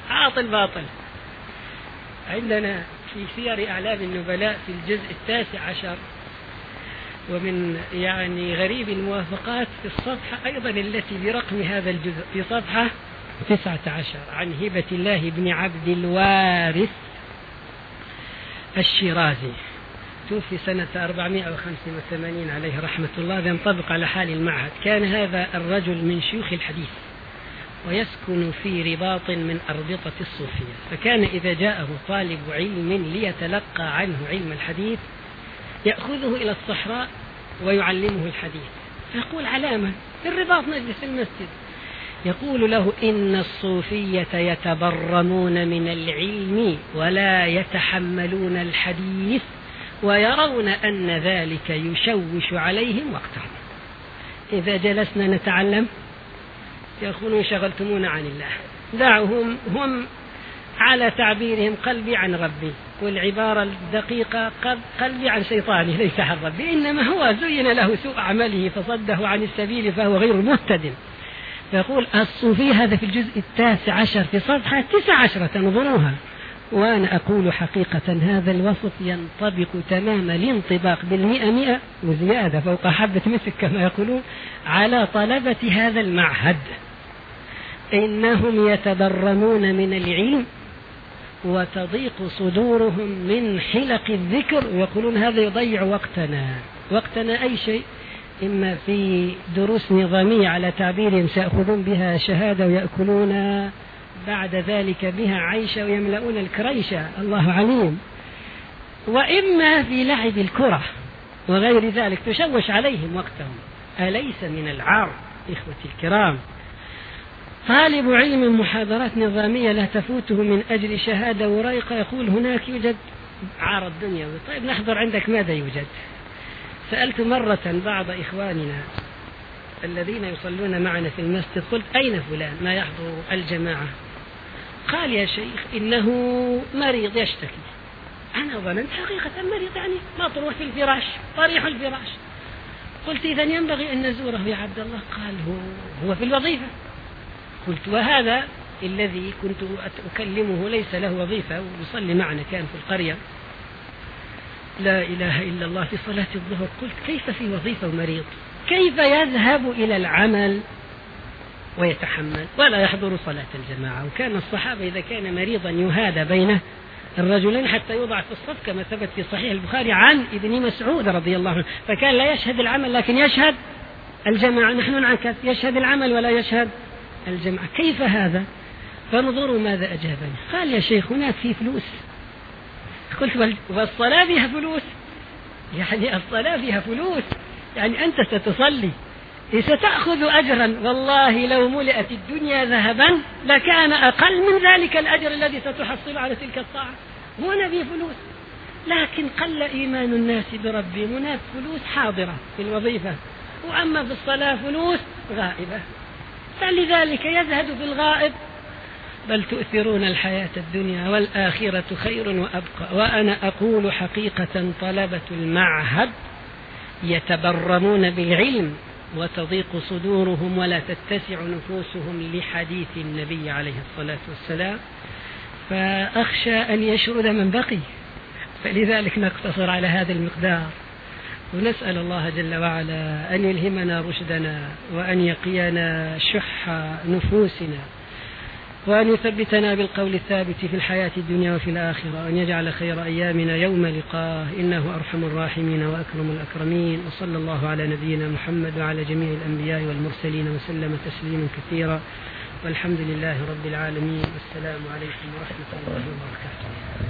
عاطل باطل. عندنا في سير أعلام النبلاء في الجزء التاسع عشر ومن يعني غريب الموافقات في الصفحة أيضا التي برقم هذا الجزء في صفحة تسعة عشر عن هبة الله بن عبد الوارث الشيرازي. توفي سنة 485 عليه رحمة الله ينطبق على حال المعهد. كان هذا الرجل من شيوخ الحديث ويسكن في رباط من أربطة الصوفية. فكان إذا جاءه طالب علم ليتلقى عنه علم الحديث يأخذه إلى الصحراء ويعلمه الحديث. فيقول علامة في الرباط نجلس المسجد. يقول له إن الصوفية يتبرمون من العلم ولا يتحملون الحديث. ويرون أن ذلك يشوش عليهم وقتهم. إذا جلسنا نتعلم يقولون شغلتمونا عن الله. دعهم هم على تعبيرهم قلبي عن ربي والعبارة الدقيقة قلبي عن شيطاني ليس عن ربي إنما هو زين له سوء عمله فصده عن السبيل فهو غير مهتد. يقول الصوفي هذا في الجزء التاسع عشر في صفحة تسع عشرة انظروها. وأنا أقول حقيقة هذا الوصف ينطبق تمام الانطباق بالمئة مئة وزيادة فوق حبة مسك كما يقولون على طلبة هذا المعهد. إنهم يتبرمون من العلم وتضيق صدورهم من حلق الذكر ويقولون هذا يضيع وقتنا. وقتنا أي شيء؟ إما في دروس نظامية على تعبيرهم سيأخذون بها شهادة ويأكلون بعد ذلك بها عيشة ويملؤون الكريشة الله عليم. وإما في لعب الكرة وغير ذلك تشوش عليهم وقتهم. أليس من العار إخوتي الكرام؟ طالب علم محاضرات نظامية لا تفوته من أجل شهادة ورائقة يقول هناك يوجد عار الدنيا. طيب نحضر عندك ماذا يوجد؟ سألت مرة بعض إخواننا الذين يصلون معنا في المسجد قلت أين فلان؟ ما يحضر الجماعة. قال يا شيخ إنه مريض يشتكي. أنا ظننت حقيقة مريض يعني مطروح في الفراش طريح الفراش. قلت إذا ينبغي أن نزوره يا عبد الله. قال هو, هو في الوظيفة. قلت وهذا الذي كنت أكلمه ليس له وظيفة ويصلي معنا كان في القرية. لا إله إلا الله في صلاة الظهر. قلت كيف في وظيفة ومريض؟ كيف يذهب إلى العمل؟ ويتحمل ولا يحضر صلاة الجماعة. وكان الصحابة إذا كان مريضا يهادى بين الرجلين حتى يوضع في الصف كما ثبت في صحيح البخاري عن ابن مسعود رضي الله عنه. فكان لا يشهد العمل لكن يشهد الجماعة. نحن نعكس يشهد العمل ولا يشهد الجمعة كيف هذا؟ فانظروا ماذا أجابني. قال يا شيخ هناك في فلوس. قلت والصلاة فيها فلوس. يعني الصلاة فيها فلوس. يعني أنت ستصلي. ستأخذ أجرا. والله لو ملئت الدنيا ذهبا لكان أقل من ذلك الأجر الذي ستحصل على تلك الطاعة. هنا في فلوس. لكن قل إيمان الناس بربهم هناك فلوس حاضرة في الوظيفة. وأما في الصلاة فلوس غائبة. فلذلك يزهد في الغائب بل تؤثرون الحياة الدنيا والآخرة خير وأبقى. وأنا أقول حقيقة طلبة المعهد يتبرمون بالعلم. وتضيق صدورهم ولا تتسع نفوسهم لحديث النبي عليه الصلاة والسلام فأخشى أن يشرد من بقي. فلذلك نقتصر على هذا المقدار. ونسأل الله جل وعلا أن يلهمنا رشدنا وأن يقينا شح نفوسنا. وأن يثبتنا بالقول الثابت في الحياة الدنيا وفي الآخرة وأن يجعل خير أيامنا يوم لقاه. إنه أرحم الراحمين وأكرم الأكرمين. وصلى الله على نبينا محمد وعلى جميع الأنبياء والمرسلين وسلم تسليما كثيرا. والحمد لله رب العالمين. والسلام عليكم ورحمة الله وبركاته.